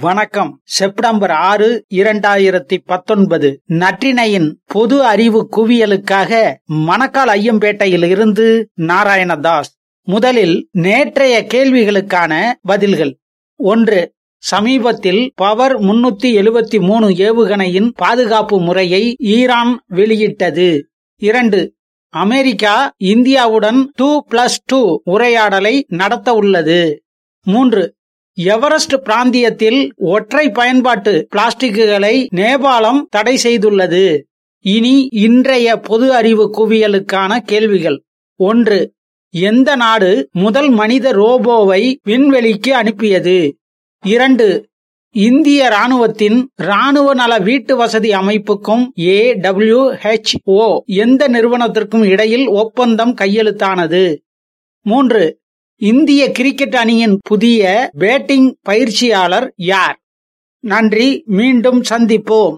வணக்கம். செப்டம்பர் ஆறு இரண்டாயிரத்தி பத்தொன்பது. நற்றினையின் பொது அறிவு குவியலுக்காக மணக்கால் ஐயம்பேட்டையில் இருந்து நாராயணதாஸ். முதலில் நேற்றைய கேள்விகளுக்கான பதில்கள். ஒன்று சமீபத்தில் பவர் முன்னூத்தி எழுபத்தி மூணு ஏவுகணையின் பாதுகாப்பு முறையை ஈரான் வெளியிட்டது. இரண்டு அமெரிக்கா இந்தியாவுடன் டூ பிளஸ் டூ உரையாடலை நடத்த உள்ளது மூன்று எவரெஸ்ட் பிராந்தியத்தில் ஒற்றை பயன்பாட்டு பிளாஸ்டிக்குகளை நேபாளம் தடை செய்துள்ளது? இனி இன்றைய பொது அறிவு குவியலுக்கான கேள்விகள். ஒன்று எந்த நாடு முதல் மனித ரோபோவை விண்வெளிக்கு அனுப்பியது? இரண்டு இந்திய ராணுவத்தின் ராணுவ நல வீட்டு வசதி அமைப்புக்கும் ஏ டபிள்யூ ஹெச் ஓ எந்த நிறுவனத்திற்கும் இடையில் ஒப்பந்தம் கையெழுத்தானது? மூன்று இந்திய கிரிக்கெட் அணியின் புதிய பேட்டிங் பயிற்சியாளர் யார்? நன்றி மீண்டும் சந்திப்போம்.